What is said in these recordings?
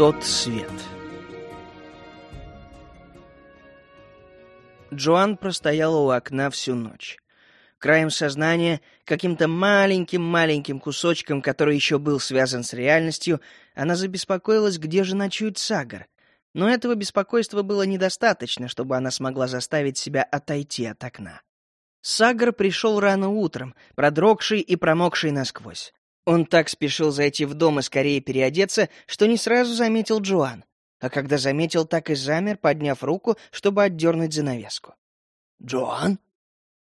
Тот свет. Джоан простояла у окна всю ночь. Краем сознания, каким-то маленьким-маленьким кусочком, который еще был связан с реальностью, она забеспокоилась, где же ночует Сагар. Но этого беспокойства было недостаточно, чтобы она смогла заставить себя отойти от окна. Сагар пришел рано утром, продрогший и промокший насквозь. Он так спешил зайти в дом и скорее переодеться, что не сразу заметил Джоан. А когда заметил, так и замер, подняв руку, чтобы отдернуть занавеску. «Джоан?»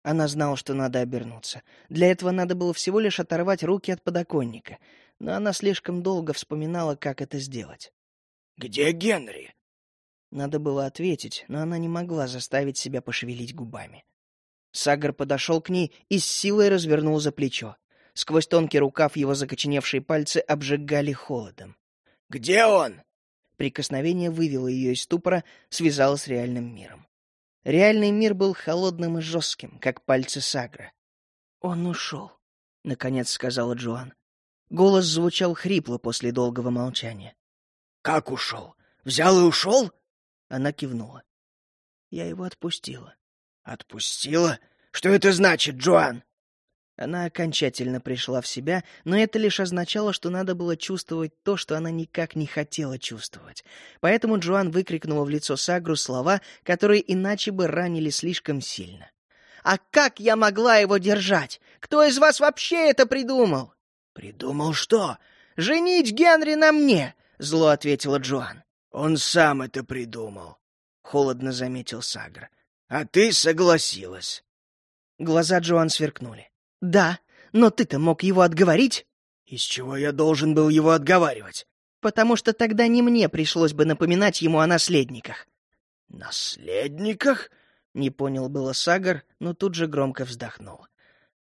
Она знала, что надо обернуться. Для этого надо было всего лишь оторвать руки от подоконника, но она слишком долго вспоминала, как это сделать. «Где Генри?» Надо было ответить, но она не могла заставить себя пошевелить губами. Сагар подошел к ней и с силой развернул за плечо. Сквозь тонкий рукав его закоченевшие пальцы обжигали холодом. «Где он?» Прикосновение вывело ее из ступора, связало с реальным миром. Реальный мир был холодным и жестким, как пальцы Сагра. «Он ушел», — наконец сказала Джоан. Голос звучал хрипло после долгого молчания. «Как ушел? Взял и ушел?» Она кивнула. Я его отпустила. «Отпустила? Что это значит, Джоан?» Она окончательно пришла в себя, но это лишь означало, что надо было чувствовать то, что она никак не хотела чувствовать. Поэтому Джоан выкрикнула в лицо Сагру слова, которые иначе бы ранили слишком сильно. «А как я могла его держать? Кто из вас вообще это придумал?» «Придумал что?» «Женить Генри на мне!» — зло ответила Джоан. «Он сам это придумал», — холодно заметил Сагр. «А ты согласилась». Глаза Джоан сверкнули. «Да, но ты-то мог его отговорить?» «Из чего я должен был его отговаривать?» «Потому что тогда не мне пришлось бы напоминать ему о наследниках». «Наследниках?» — не понял было Сагар, но тут же громко вздохнул.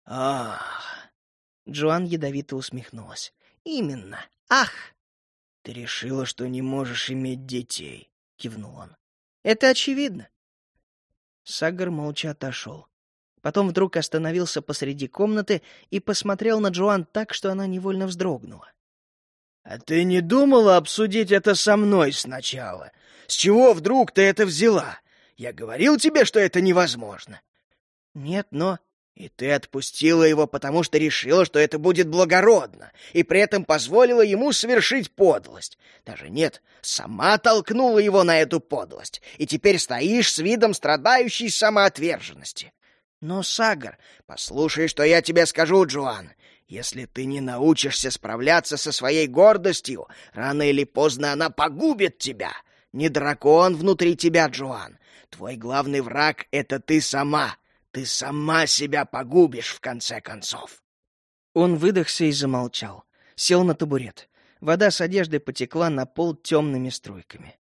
«Ах!» Джоан ядовито усмехнулась. «Именно. Ах!» «Ты решила, что не можешь иметь детей», — кивнул он. «Это очевидно». Сагар молча отошел. Потом вдруг остановился посреди комнаты и посмотрел на Джоан так, что она невольно вздрогнула. «А ты не думала обсудить это со мной сначала? С чего вдруг ты это взяла? Я говорил тебе, что это невозможно». «Нет, но...» «И ты отпустила его, потому что решила, что это будет благородно, и при этом позволила ему совершить подлость. Даже нет, сама толкнула его на эту подлость, и теперь стоишь с видом страдающей самоотверженности. Но, Сагар, послушай, что я тебе скажу, Джоан. Если ты не научишься справляться со своей гордостью, рано или поздно она погубит тебя. Не дракон внутри тебя, Джоан. Твой главный враг — это ты сама. Ты сама себя погубишь, в конце концов. Он выдохся и замолчал. Сел на табурет. Вода с одежды потекла на пол темными струйками.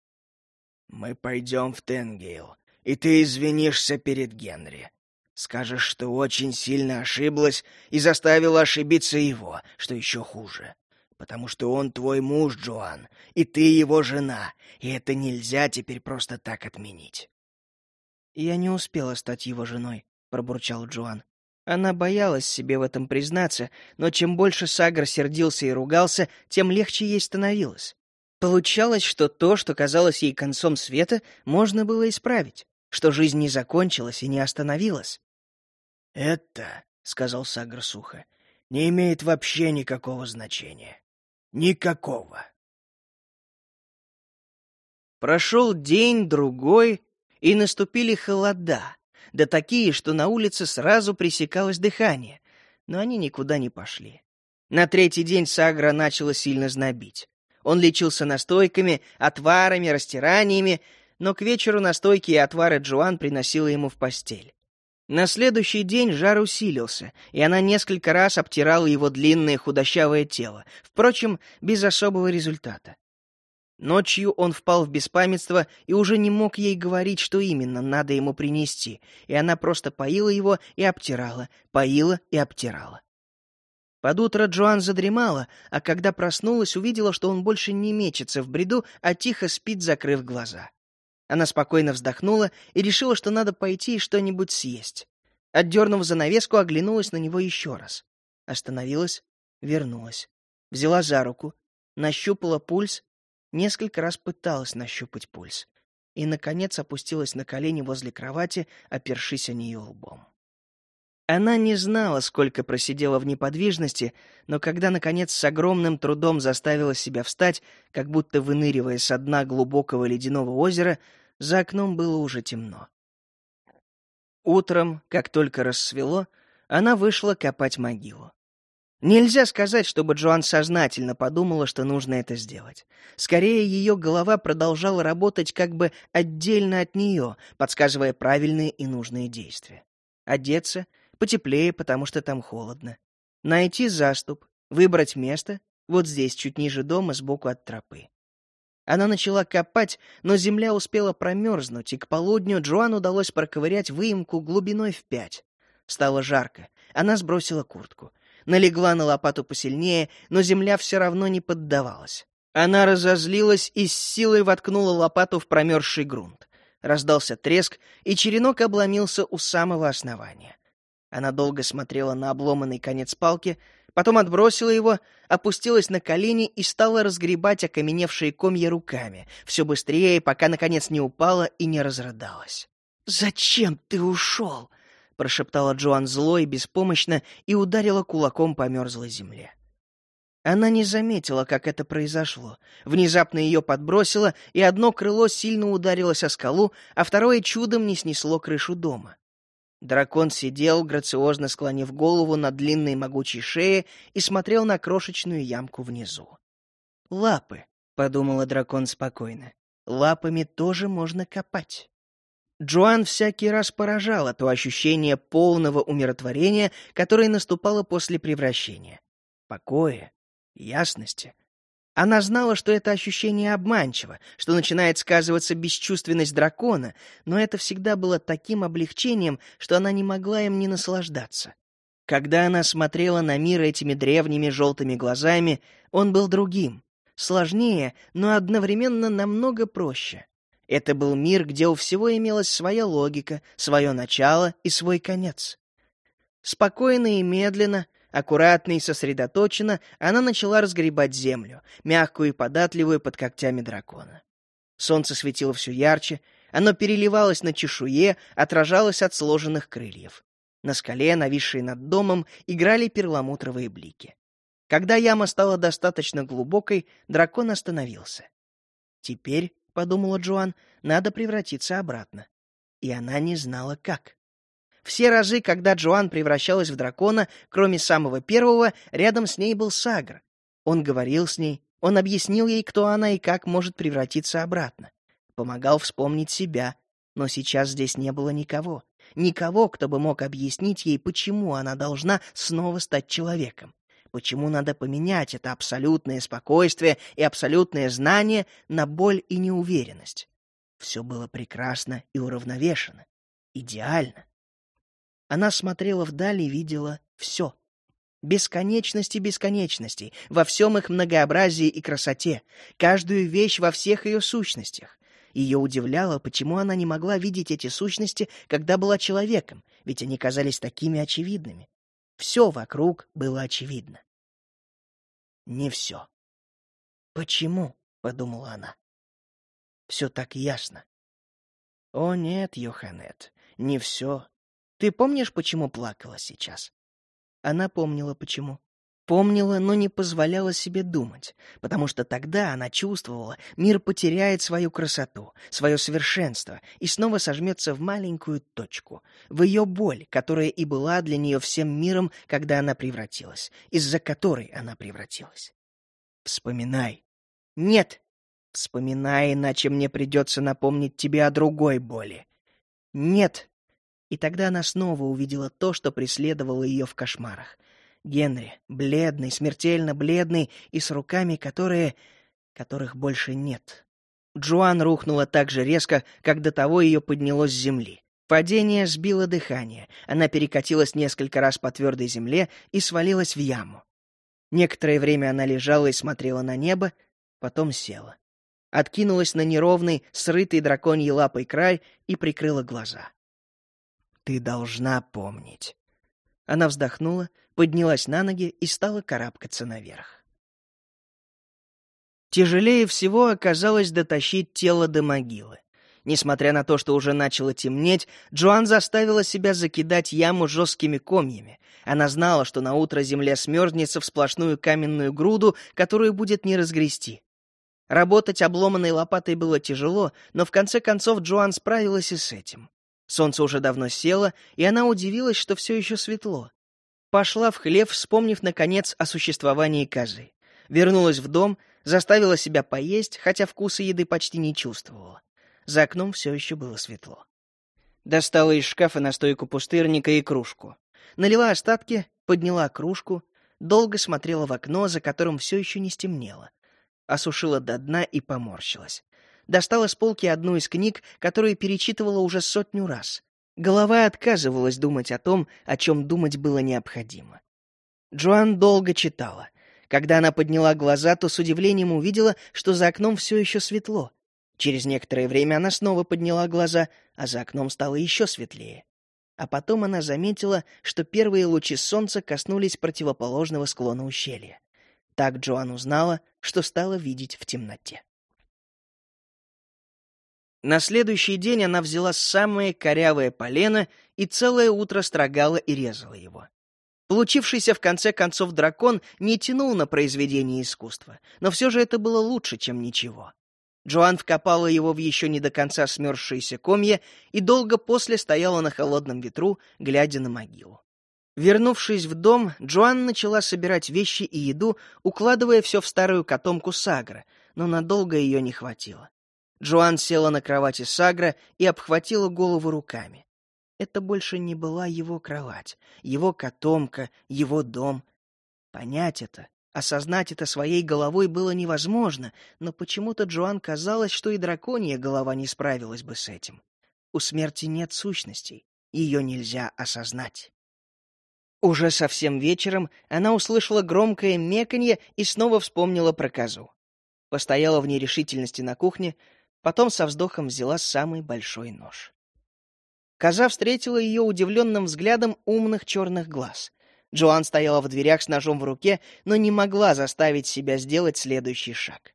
«Мы пойдем в Тенгейл, и ты извинишься перед Генри. Скажешь, что очень сильно ошиблась и заставила ошибиться его, что еще хуже. Потому что он твой муж, Джоан, и ты его жена, и это нельзя теперь просто так отменить. «Я не успела стать его женой», — пробурчал Джоан. Она боялась себе в этом признаться, но чем больше Сагр сердился и ругался, тем легче ей становилось. Получалось, что то, что казалось ей концом света, можно было исправить, что жизнь не закончилась и не остановилась. «Это, — сказал Сагр сухо, — не имеет вообще никакого значения. Никакого». Прошел день, другой, и наступили холода, да такие, что на улице сразу пресекалось дыхание, но они никуда не пошли. На третий день Сагра начало сильно знобить. Он лечился настойками, отварами, растираниями, но к вечеру настойки и отвары Джоан приносила ему в постель. На следующий день жар усилился, и она несколько раз обтирала его длинное худощавое тело, впрочем, без особого результата. Ночью он впал в беспамятство и уже не мог ей говорить, что именно надо ему принести, и она просто поила его и обтирала, поила и обтирала. Под утро Джоан задремала, а когда проснулась, увидела, что он больше не мечется в бреду, а тихо спит, закрыв глаза. Она спокойно вздохнула и решила, что надо пойти и что-нибудь съесть. Отдернув занавеску, оглянулась на него еще раз. Остановилась, вернулась. Взяла за руку, нащупала пульс, Несколько раз пыталась нащупать пульс. И, наконец, опустилась на колени возле кровати, опершись о нее лбом. Она не знала, сколько просидела в неподвижности, но когда, наконец, с огромным трудом заставила себя встать, как будто выныривая со дна глубокого ледяного озера, за окном было уже темно. Утром, как только рассвело, она вышла копать могилу. Нельзя сказать, чтобы Джоан сознательно подумала, что нужно это сделать. Скорее, ее голова продолжала работать как бы отдельно от нее, подсказывая правильные и нужные действия. Одеться, потеплее, потому что там холодно. Найти заступ, выбрать место, вот здесь, чуть ниже дома, сбоку от тропы. Она начала копать, но земля успела промерзнуть, и к полудню Джоан удалось проковырять выемку глубиной в пять. Стало жарко. Она сбросила куртку. Налегла на лопату посильнее, но земля все равно не поддавалась. Она разозлилась и с силой воткнула лопату в промерзший грунт. Раздался треск, и черенок обломился у самого основания. Она долго смотрела на обломанный конец палки, потом отбросила его, опустилась на колени и стала разгребать окаменевшие комья руками, все быстрее, пока, наконец, не упала и не разрыдалась. «Зачем ты ушел?» — прошептала Джоан зло и беспомощно и ударила кулаком по мерзлой земле. Она не заметила, как это произошло. Внезапно ее подбросило, и одно крыло сильно ударилось о скалу, а второе чудом не снесло крышу дома. Дракон сидел, грациозно склонив голову на длинной могучей шее и смотрел на крошечную ямку внизу. «Лапы», — подумала дракон спокойно, — «лапами тоже можно копать». Джоан всякий раз поражала то ощущение полного умиротворения, которое наступало после превращения. Покоя, ясности, она знала, что это ощущение обманчиво, что начинает сказываться бесчувственность дракона, но это всегда было таким облегчением, что она не могла им не наслаждаться. Когда она смотрела на мир этими древними желтыми глазами, он был другим, сложнее, но одновременно намного проще. Это был мир, где у всего имелась своя логика, свое начало и свой конец. Спокойно и медленно, Аккуратно и сосредоточенно она начала разгребать землю, мягкую и податливую под когтями дракона. Солнце светило все ярче, оно переливалось на чешуе, отражалось от сложенных крыльев. На скале, нависшей над домом, играли перламутровые блики. Когда яма стала достаточно глубокой, дракон остановился. «Теперь», — подумала Джоан, — «надо превратиться обратно». И она не знала, как. Все разы, когда Джоан превращалась в дракона, кроме самого первого, рядом с ней был Сагр. Он говорил с ней, он объяснил ей, кто она и как может превратиться обратно. Помогал вспомнить себя, но сейчас здесь не было никого. Никого, кто бы мог объяснить ей, почему она должна снова стать человеком. Почему надо поменять это абсолютное спокойствие и абсолютное знание на боль и неуверенность. Все было прекрасно и уравновешено. Идеально. Она смотрела вдаль и видела все. Бесконечности бесконечностей, во всем их многообразии и красоте, каждую вещь во всех ее сущностях. Ее удивляло, почему она не могла видеть эти сущности, когда была человеком, ведь они казались такими очевидными. Все вокруг было очевидно. Не все. «Почему?» — подумала она. «Все так ясно». «О нет, Йоханет, не все ты помнишь, почему плакала сейчас?» Она помнила, почему. Помнила, но не позволяла себе думать, потому что тогда она чувствовала, мир потеряет свою красоту, свое совершенство и снова сожмется в маленькую точку, в ее боль, которая и была для нее всем миром, когда она превратилась, из-за которой она превратилась. Вспоминай. Нет, вспоминай, иначе мне придется напомнить тебе о другой боли. Нет, и тогда она снова увидела то, что преследовало ее в кошмарах. Генри, бледный, смертельно бледный и с руками, которые... которых больше нет. Джоан рухнула так же резко, как до того ее подняло с земли. Падение сбило дыхание. Она перекатилась несколько раз по твердой земле и свалилась в яму. Некоторое время она лежала и смотрела на небо, потом села. Откинулась на неровный, срытый драконьей лапой край и прикрыла глаза. Ты должна помнить. Она вздохнула, поднялась на ноги и стала карабкаться наверх. Тяжелее всего оказалось дотащить тело до могилы. Несмотря на то, что уже начало темнеть, Джоан заставила себя закидать яму жесткими комьями. Она знала, что на утро земля смерзнется в сплошную каменную груду, которую будет не разгрести. Работать обломанной лопатой было тяжело, но в конце концов Джоан справилась и с этим. Солнце уже давно село, и она удивилась, что все еще светло. Пошла в хлев, вспомнив, наконец, о существовании козы. Вернулась в дом, заставила себя поесть, хотя вкуса еды почти не чувствовала. За окном все еще было светло. Достала из шкафа на стойку пустырника и кружку. Налила остатки, подняла кружку, долго смотрела в окно, за которым все еще не стемнело. Осушила до дна и поморщилась достала с полки одну из книг, которую перечитывала уже сотню раз. Голова отказывалась думать о том, о чем думать было необходимо. Джоан долго читала. Когда она подняла глаза, то с удивлением увидела, что за окном все еще светло. Через некоторое время она снова подняла глаза, а за окном стало еще светлее. А потом она заметила, что первые лучи солнца коснулись противоположного склона ущелья. Так Джоан узнала, что стала видеть в темноте. На следующий день она взяла самое корявое полено и целое утро строгала и резала его. Получившийся в конце концов дракон не тянул на произведение искусства, но все же это было лучше, чем ничего. Джоан вкопала его в еще не до конца смерзшиеся комья и долго после стояла на холодном ветру, глядя на могилу. Вернувшись в дом, Джоан начала собирать вещи и еду, укладывая все в старую котомку Сагра, но надолго ее не хватило. Джоан села на кровати Сагра и обхватила голову руками. Это больше не была его кровать, его котомка, его дом. Понять это, осознать это своей головой было невозможно, но почему-то Джоан казалось, что и драконья голова не справилась бы с этим. У смерти нет сущностей, ее нельзя осознать. Уже совсем вечером она услышала громкое меканье и снова вспомнила про козу. Постояла в нерешительности на кухне, Потом со вздохом взяла самый большой нож. Коза встретила ее удивленным взглядом умных черных глаз. Джоан стояла в дверях с ножом в руке, но не могла заставить себя сделать следующий шаг.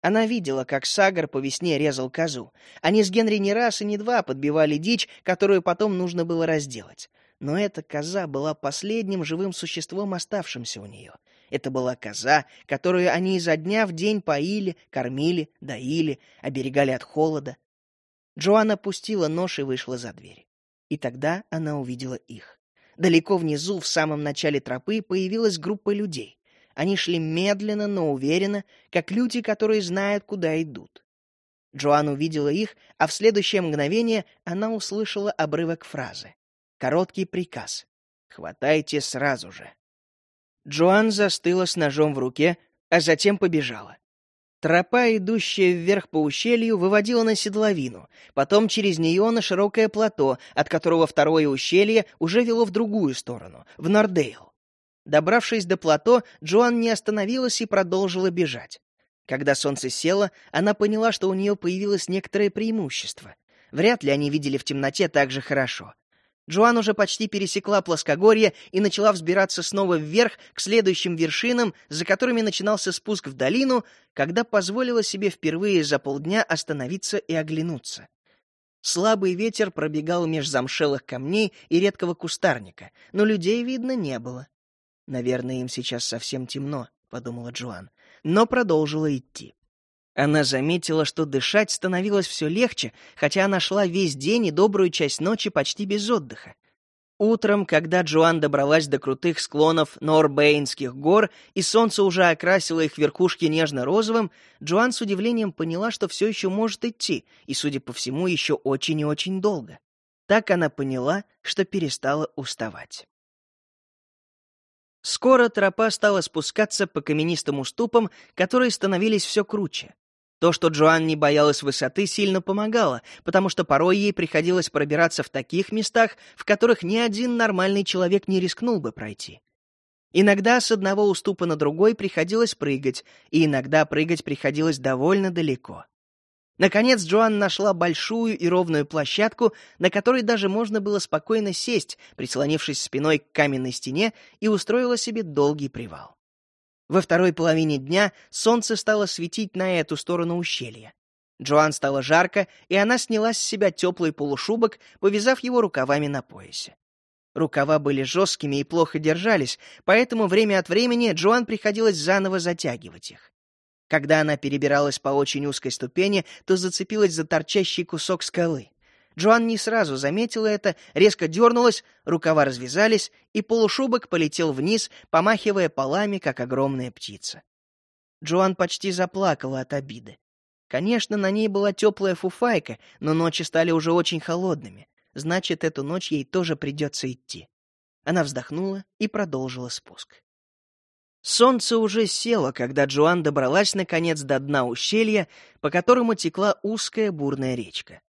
Она видела, как Сагар по весне резал козу. Они с Генри не раз и не два подбивали дичь, которую потом нужно было разделать. Но эта коза была последним живым существом, оставшимся у нее. Это была коза, которую они изо дня в день поили, кормили, доили, оберегали от холода. Джоанна пустила нож и вышла за дверь. И тогда она увидела их. Далеко внизу, в самом начале тропы, появилась группа людей. Они шли медленно, но уверенно, как люди, которые знают, куда идут. Джоан увидела их, а в следующее мгновение она услышала обрывок фразы. Короткий приказ. «Хватайте сразу же». Джоан застыла с ножом в руке, а затем побежала. Тропа, идущая вверх по ущелью, выводила на седловину, потом через нее на широкое плато, от которого второе ущелье уже вело в другую сторону, в Нордейл. Добравшись до плато, Джоан не остановилась и продолжила бежать. Когда солнце село, она поняла, что у нее появилось некоторое преимущество. Вряд ли они видели в темноте так же хорошо. Джоан уже почти пересекла плоскогорье и начала взбираться снова вверх к следующим вершинам, за которыми начинался спуск в долину, когда позволила себе впервые за полдня остановиться и оглянуться. Слабый ветер пробегал меж замшелых камней и редкого кустарника, но людей видно не было. «Наверное, им сейчас совсем темно», — подумала Джоан, но продолжила идти. Она заметила, что дышать становилось все легче, хотя она шла весь день и добрую часть ночи почти без отдыха. Утром, когда Джоан добралась до крутых склонов Норбейнских гор и солнце уже окрасило их верхушки нежно-розовым, Джоан с удивлением поняла, что все еще может идти, и, судя по всему, еще очень и очень долго. Так она поняла, что перестала уставать. Скоро тропа стала спускаться по каменистым уступам, которые становились все круче. То, что Джоан не боялась высоты, сильно помогало, потому что порой ей приходилось пробираться в таких местах, в которых ни один нормальный человек не рискнул бы пройти. Иногда с одного уступа на другой приходилось прыгать, и иногда прыгать приходилось довольно далеко. Наконец Джоан нашла большую и ровную площадку, на которой даже можно было спокойно сесть, прислонившись спиной к каменной стене, и устроила себе долгий привал. Во второй половине дня солнце стало светить на эту сторону ущелья. Джоан стало жарко, и она сняла с себя теплый полушубок, повязав его рукавами на поясе. Рукава были жесткими и плохо держались, поэтому время от времени Джоан приходилось заново затягивать их. Когда она перебиралась по очень узкой ступени, то зацепилась за торчащий кусок скалы. Джоан не сразу заметила это, резко дернулась, рукава развязались, и полушубок полетел вниз, помахивая полами, как огромная птица. Джоан почти заплакала от обиды. Конечно, на ней была теплая фуфайка, но ночи стали уже очень холодными. Значит, эту ночь ей тоже придется идти. Она вздохнула и продолжила спуск. Солнце уже село, когда Джоан добралась, наконец, до дна ущелья, по которому текла узкая бурная речка.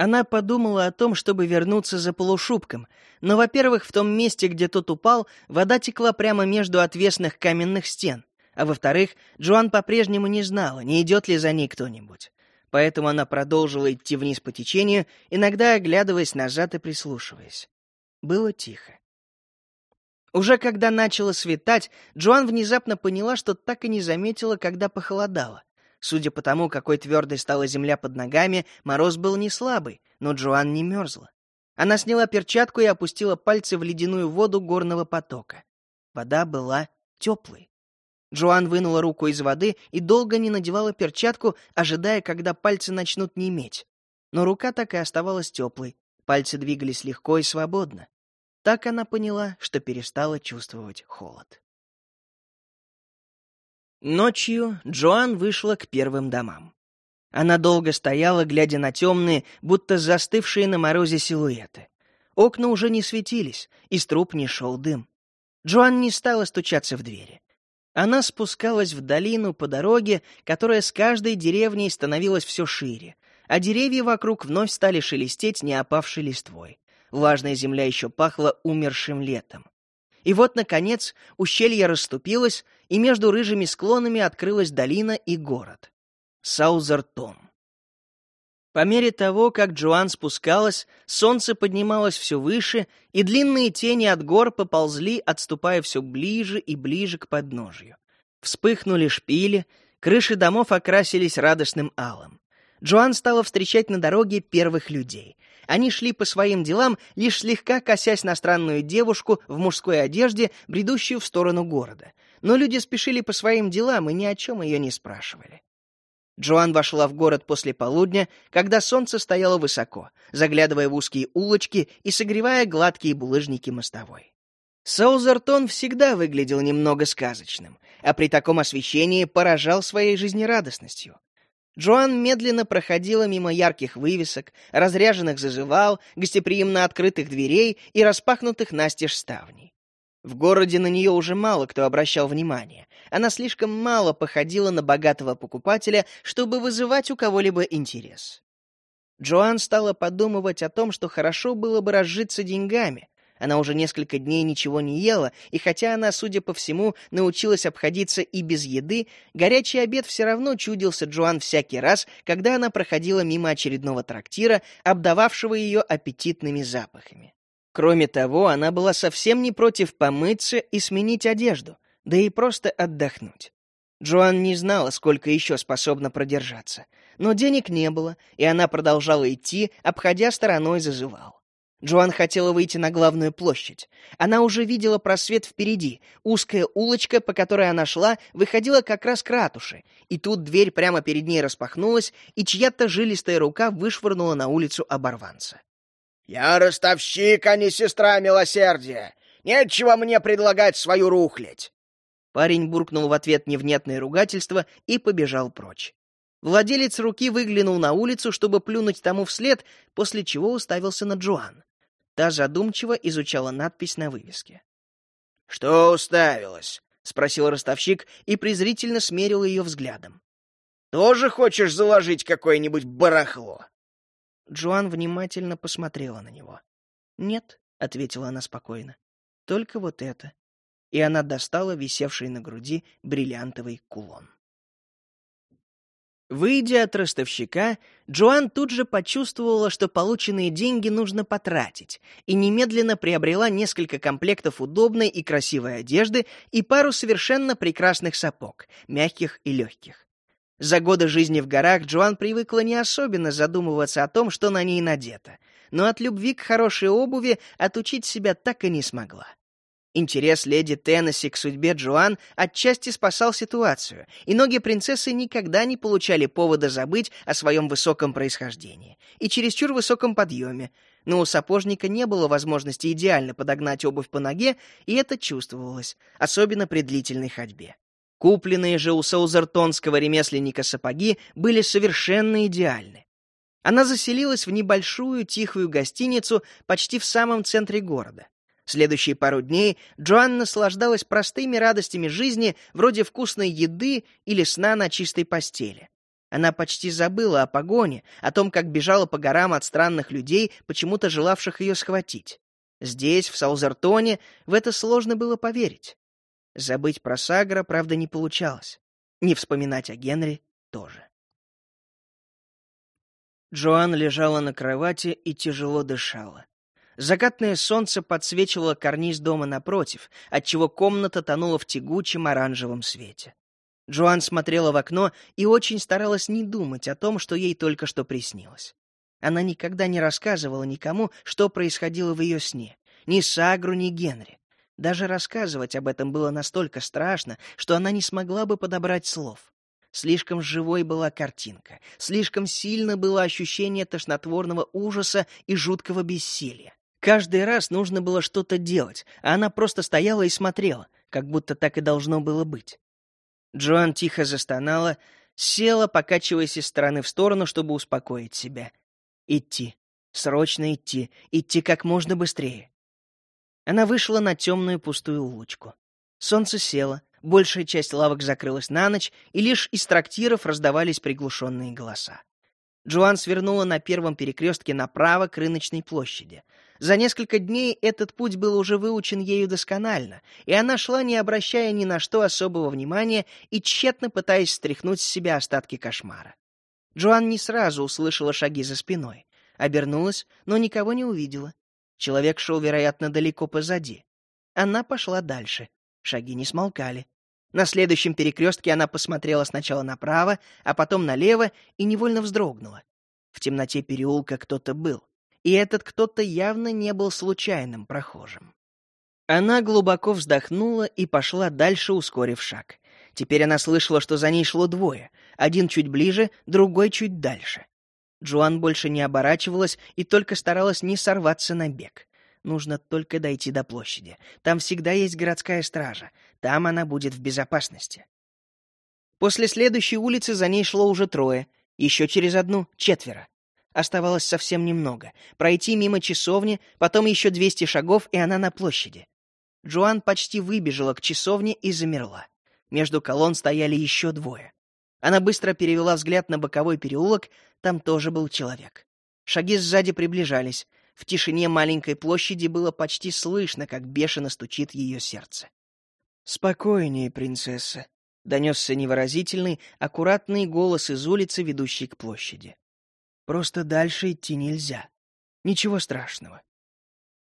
Она подумала о том, чтобы вернуться за полушубком, но, во-первых, в том месте, где тот упал, вода текла прямо между отвесных каменных стен, а во-вторых, Джоан по-прежнему не знала, не идет ли за ней кто-нибудь. Поэтому она продолжила идти вниз по течению, иногда оглядываясь назад и прислушиваясь. Было тихо. Уже когда начало светать, Джоан внезапно поняла, что так и не заметила, когда похолодало. Судя по тому, какой твердой стала земля под ногами, мороз был не слабый, но Джоан не мерзла. Она сняла перчатку и опустила пальцы в ледяную воду горного потока. Вода была теплой. Джоан вынула руку из воды и долго не надевала перчатку, ожидая, когда пальцы начнут неметь. Но рука так и оставалась теплой, пальцы двигались легко и свободно. Так она поняла, что перестала чувствовать холод. Ночью Джоан вышла к первым домам. Она долго стояла, глядя на темные, будто застывшие на морозе силуэты. Окна уже не светились, из труб не шел дым. Джоан не стала стучаться в двери. Она спускалась в долину по дороге, которая с каждой деревней становилась все шире, а деревья вокруг вновь стали шелестеть неопавшей листвой. Влажная земля еще пахла умершим летом. И вот, наконец, ущелье расступилось, и между рыжими склонами открылась долина и город. Саузертон. По мере того, как Джоан спускалась, солнце поднималось все выше, и длинные тени от гор поползли, отступая все ближе и ближе к подножию. Вспыхнули шпили, крыши домов окрасились радостным алым. Джоан стала встречать на дороге первых людей. Они шли по своим делам, лишь слегка косясь на странную девушку в мужской одежде, бредущую в сторону города. Но люди спешили по своим делам и ни о чем ее не спрашивали. Джоан вошла в город после полудня, когда солнце стояло высоко, заглядывая в узкие улочки и согревая гладкие булыжники мостовой. Саузертон всегда выглядел немного сказочным, а при таком освещении поражал своей жизнерадостностью. Джоан медленно проходила мимо ярких вывесок, разряженных зазывал, гостеприимно открытых дверей и распахнутых настежь ставней. В городе на нее уже мало кто обращал внимание. Она слишком мало походила на богатого покупателя, чтобы вызывать у кого-либо интерес. Джоан стала подумывать о том, что хорошо было бы разжиться деньгами, она уже несколько дней ничего не ела, и хотя она, судя по всему, научилась обходиться и без еды, горячий обед все равно чудился Джоан всякий раз, когда она проходила мимо очередного трактира, обдававшего ее аппетитными запахами. Кроме того, она была совсем не против помыться и сменить одежду, да и просто отдохнуть. Джоан не знала, сколько еще способна продержаться, но денег не было, и она продолжала идти, обходя стороной зазывал. Джоан хотела выйти на главную площадь. Она уже видела просвет впереди. Узкая улочка, по которой она шла, выходила как раз к ратуше. И тут дверь прямо перед ней распахнулась, и чья-то жилистая рука вышвырнула на улицу оборванца. «Я ростовщик, а не сестра милосердия. Нечего мне предлагать свою рухлядь!» Парень буркнул в ответ невнятное ругательство и побежал прочь. Владелец руки выглянул на улицу, чтобы плюнуть тому вслед, после чего уставился на Джоан. Та задумчиво изучала надпись на вывеске. «Что уставилась?» — спросил ростовщик и презрительно смерил ее взглядом. «Тоже хочешь заложить какое-нибудь барахло?» Джоан внимательно посмотрела на него. «Нет», — ответила она спокойно, — «только вот это». И она достала висевший на груди бриллиантовый кулон. Выйдя от ростовщика, Джоан тут же почувствовала, что полученные деньги нужно потратить, и немедленно приобрела несколько комплектов удобной и красивой одежды и пару совершенно прекрасных сапог, мягких и легких. За годы жизни в горах Джоан привыкла не особенно задумываться о том, что на ней надето, но от любви к хорошей обуви отучить себя так и не смогла. Интерес леди Теннесси к судьбе Джоан отчасти спасал ситуацию, и ноги принцессы никогда не получали повода забыть о своем высоком происхождении и чересчур высоком подъеме, но у сапожника не было возможности идеально подогнать обувь по ноге, и это чувствовалось, особенно при длительной ходьбе. Купленные же у саузертонского ремесленника сапоги были совершенно идеальны. Она заселилась в небольшую тихую гостиницу почти в самом центре города. Следующие пару дней Джоан наслаждалась простыми радостями жизни, вроде вкусной еды или сна на чистой постели. Она почти забыла о погоне, о том, как бежала по горам от странных людей, почему-то желавших ее схватить. Здесь, в Саузертоне, в это сложно было поверить. Забыть про Сагра, правда, не получалось. Не вспоминать о Генри тоже. Джоан лежала на кровати и тяжело дышала. Закатное солнце подсвечивало карниз дома напротив, отчего комната тонула в тягучем оранжевом свете. Джоан смотрела в окно и очень старалась не думать о том, что ей только что приснилось. Она никогда не рассказывала никому, что происходило в ее сне. Ни Сагру, ни Генри. Даже рассказывать об этом было настолько страшно, что она не смогла бы подобрать слов. Слишком живой была картинка, слишком сильно было ощущение тошнотворного ужаса и жуткого бессилия. Каждый раз нужно было что-то делать, а она просто стояла и смотрела, как будто так и должно было быть. Джоан тихо застонала, села, покачиваясь из стороны в сторону, чтобы успокоить себя. Идти. Срочно идти. Идти как можно быстрее. Она вышла на темную пустую улочку. Солнце село, большая часть лавок закрылась на ночь, и лишь из трактиров раздавались приглушенные голоса. Джоан свернула на первом перекрестке направо к рыночной площади. За несколько дней этот путь был уже выучен ею досконально, и она шла, не обращая ни на что особого внимания и тщетно пытаясь стряхнуть с себя остатки кошмара. Джоан не сразу услышала шаги за спиной. Обернулась, но никого не увидела. Человек шел, вероятно, далеко позади. Она пошла дальше. Шаги не смолкали. На следующем перекрестке она посмотрела сначала направо, а потом налево и невольно вздрогнула. В темноте переулка кто-то был, и этот кто-то явно не был случайным прохожим. Она глубоко вздохнула и пошла дальше, ускорив шаг. Теперь она слышала, что за ней шло двое. Один чуть ближе, другой чуть дальше. Джоан больше не оборачивалась и только старалась не сорваться на бег. Нужно только дойти до площади. Там всегда есть городская стража. Там она будет в безопасности. После следующей улицы за ней шло уже трое. Еще через одну — четверо. Оставалось совсем немного. Пройти мимо часовни, потом еще 200 шагов, и она на площади. Джоан почти выбежала к часовне и замерла. Между колонн стояли еще двое. Она быстро перевела взгляд на боковой переулок, там тоже был человек. Шаги сзади приближались. В тишине маленькой площади было почти слышно, как бешено стучит ее сердце. «Спокойнее, принцесса», — донесся невыразительный, аккуратный голос из улицы, ведущей к площади. «Просто дальше идти нельзя. Ничего страшного».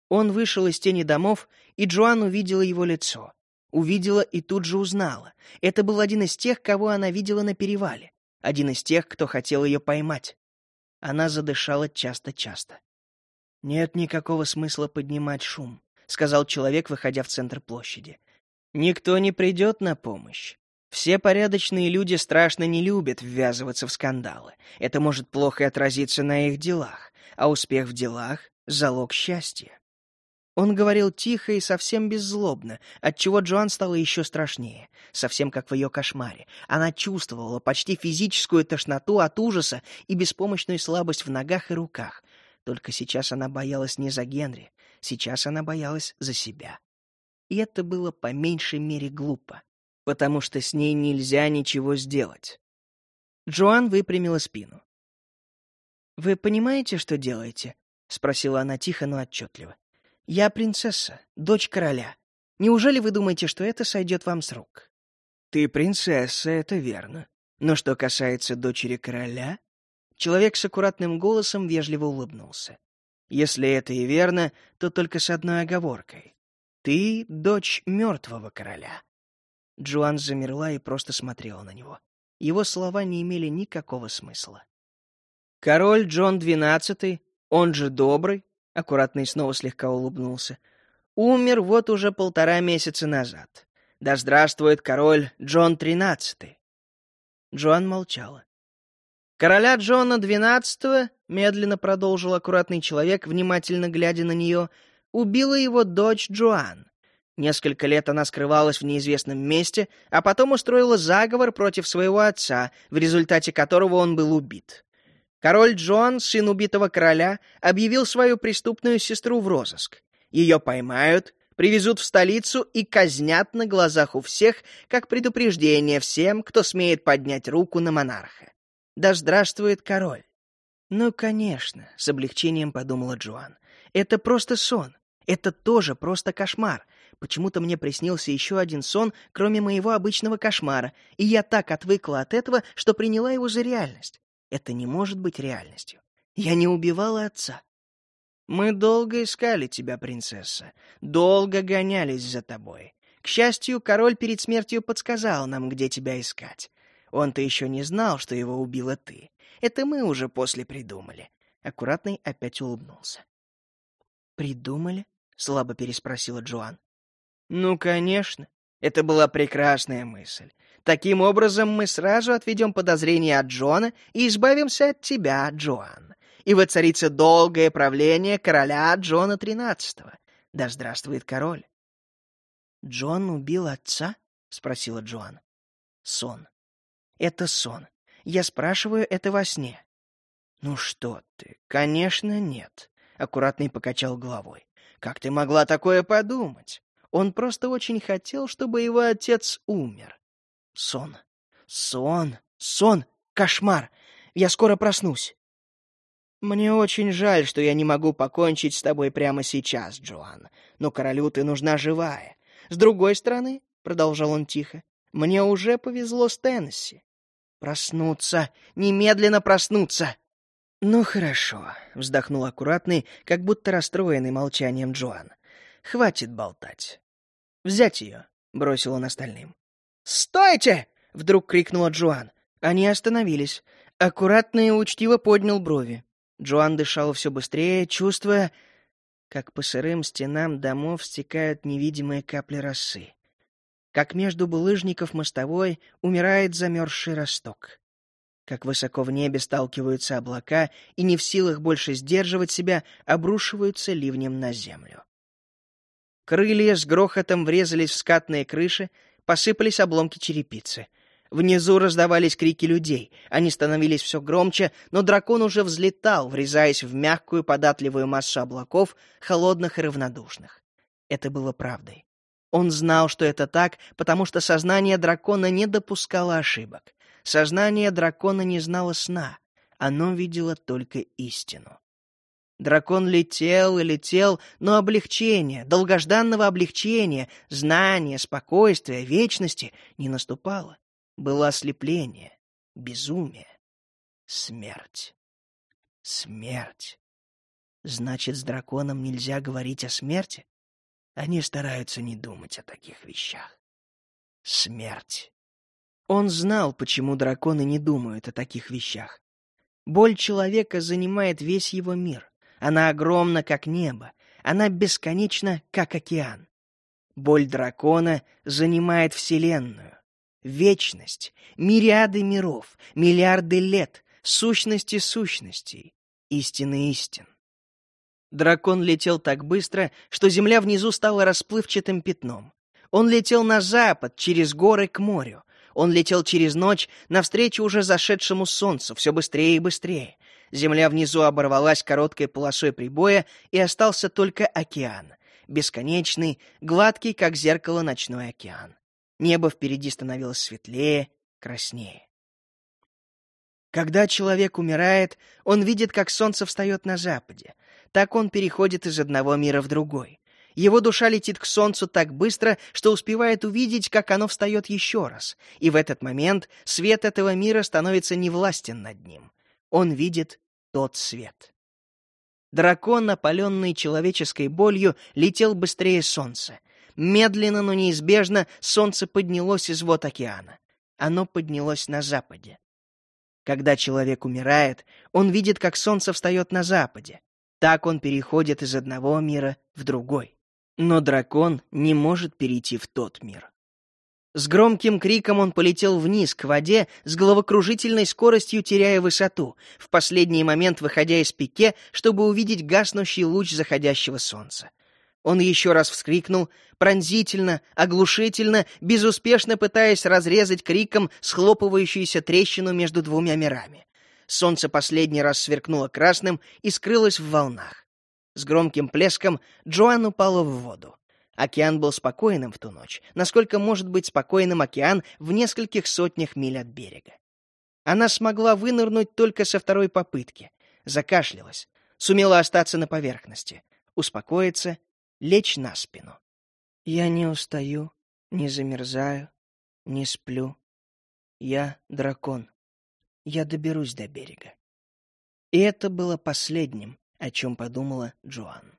Он вышел из тени домов, и Джоан увидела его лицо. Увидела и тут же узнала. Это был один из тех, кого она видела на перевале. Один из тех, кто хотел ее поймать. Она задышала часто-часто. «Нет никакого смысла поднимать шум», — сказал человек, выходя в центр площади. «Никто не придет на помощь. Все порядочные люди страшно не любят ввязываться в скандалы. Это может плохо отразиться на их делах, а успех в делах — залог счастья». Он говорил тихо и совсем беззлобно, отчего Джоан стало еще страшнее, совсем как в ее кошмаре. Она чувствовала почти физическую тошноту от ужаса и беспомощную слабость в ногах и руках, только сейчас она боялась не за Генри, сейчас она боялась за себя. И это было по меньшей мере глупо, потому что с ней нельзя ничего сделать. Джоан выпрямила спину. «Вы понимаете, что делаете?» — спросила она тихо, но отчетливо. «Я принцесса, дочь короля. Неужели вы думаете, что это сойдет вам с рук?» «Ты принцесса, это верно. Но что касается дочери короля, человек с аккуратным голосом вежливо улыбнулся. Если это и верно, то только с одной оговоркой. Ты дочь мертвого короля. Джоан замерла и просто смотрела на него. Его слова не имели никакого смысла. Король Джон XII, он же Добрый, аккуратно и снова слегка улыбнулся, умер вот уже полтора месяца назад. Да здравствует король Джон XIII. Джоан молчала. Короля Джона XII, медленно продолжил аккуратный человек, внимательно глядя на нее, убила его дочь Джоан. Несколько лет она скрывалась в неизвестном месте, а потом устроила заговор против своего отца, в результате которого он был убит. Король Джон, сын убитого короля, объявил свою преступную сестру в розыск. Ее поймают, привезут в столицу и казнят на глазах у всех, как предупреждение всем, кто смеет поднять руку на монарха. Да здравствует король! Ну, конечно, с облегчением подумала Джоан. Это просто сон. Это тоже просто кошмар. Почему-то мне приснился еще один сон, кроме моего обычного кошмара, и я так отвыкла от этого, что приняла его за реальность. Это не может быть реальностью. Я не убивала отца. Мы долго искали тебя, принцесса, долго гонялись за тобой. К счастью, король перед смертью подсказал нам, где тебя искать. Он-то еще не знал, что его убила ты. Это мы уже после придумали. Аккуратный опять улыбнулся. «Придумали?» — слабо переспросила Джоан. «Ну, конечно. Это была прекрасная мысль. Таким образом, мы сразу отведем подозрения от Джона и избавимся от тебя, Джоан. И воцарится долгое правление короля Джона XIII. Да здравствует король!» «Джон убил отца?» — спросила Джоан. «Сон. Это сон. Я спрашиваю это во сне. Ну что ты? Конечно, нет. Аккуратный покачал головой. Как ты могла такое подумать? Он просто очень хотел, чтобы его отец умер. Сон. Сон. Сон. Кошмар. Я скоро проснусь. Мне очень жаль, что я не могу покончить с тобой прямо сейчас, Джоан. Но королю ты нужна живая. С другой стороны, — продолжал он тихо, — мне уже повезло с Теннесси. Проснуться! Немедленно проснуться! «Ну хорошо», — вздохнул аккуратный, как будто расстроенный молчанием Джоан. «Хватит болтать». «Взять ее», — бросил он остальным. «Стойте!» — вдруг крикнула Джоан. Они остановились. Аккуратный и учтиво поднял брови. Джоан дышала все быстрее, чувствуя, как по сырым стенам домов стекают невидимые капли росы как между булыжников мостовой умирает замерзший росток. Как высоко в небе сталкиваются облака и не в силах больше сдерживать себя, обрушиваются ливнем на землю. Крылья с грохотом врезались в скатные крыши, посыпались обломки черепицы. Внизу раздавались крики людей. Они становились все громче, но дракон уже взлетал, врезаясь в мягкую податливую массу облаков, холодных и равнодушных. Это было правдой. Он знал, что это так, потому что сознание дракона не допускало ошибок. Сознание дракона не знало сна. Оно видело только истину. Дракон летел и летел, но облегчение, долгожданного облегчения, знания, спокойствия, вечности не наступало. Было ослепление, безумие, смерть. Смерть. Значит, с драконом нельзя говорить о смерти? Они стараются не думать о таких вещах. Смерть. Он знал, почему драконы не думают о таких вещах. Боль человека занимает весь его мир. Она огромна, как небо. Она бесконечна, как океан. Боль дракона занимает Вселенную. Вечность, мириады миров, миллиарды лет, сущности сущностей, истины истин. Дракон летел так быстро, что земля внизу стала расплывчатым пятном. Он летел на запад, через горы к морю. Он летел через ночь, навстречу уже зашедшему солнцу, все быстрее и быстрее. Земля внизу оборвалась короткой полосой прибоя, и остался только океан. Бесконечный, гладкий, как зеркало, ночной океан. Небо впереди становилось светлее, краснее. Когда человек умирает, он видит, как солнце встает на западе. Так он переходит из одного мира в другой. Его душа летит к солнцу так быстро, что успевает увидеть, как оно встает еще раз, и в этот момент свет этого мира становится невластен над ним. Он видит тот свет. Дракон, опаленный человеческой болью, летел быстрее солнца. Медленно, но неизбежно солнце поднялось из вод океана. Оно поднялось на западе. Когда человек умирает, он видит, как солнце встает на западе. Так он переходит из одного мира в другой. Но дракон не может перейти в тот мир. С громким криком он полетел вниз, к воде, с головокружительной скоростью теряя высоту, в последний момент выходя из пике, чтобы увидеть гаснущий луч заходящего солнца. Он еще раз вскрикнул, пронзительно, оглушительно, безуспешно пытаясь разрезать криком схлопывающуюся трещину между двумя мирами. Солнце последний раз сверкнуло красным и скрылось в волнах. С громким плеском Джоан упала в воду. Океан был спокойным в ту ночь, насколько может быть спокойным океан в нескольких сотнях миль от берега. Она смогла вынырнуть только со второй попытки, закашлялась, сумела остаться на поверхности, успокоиться, лечь на спину. Я не устаю, не замерзаю, не сплю. Я дракон. Я доберусь до берега. И это было последним, о чем подумала Джоан.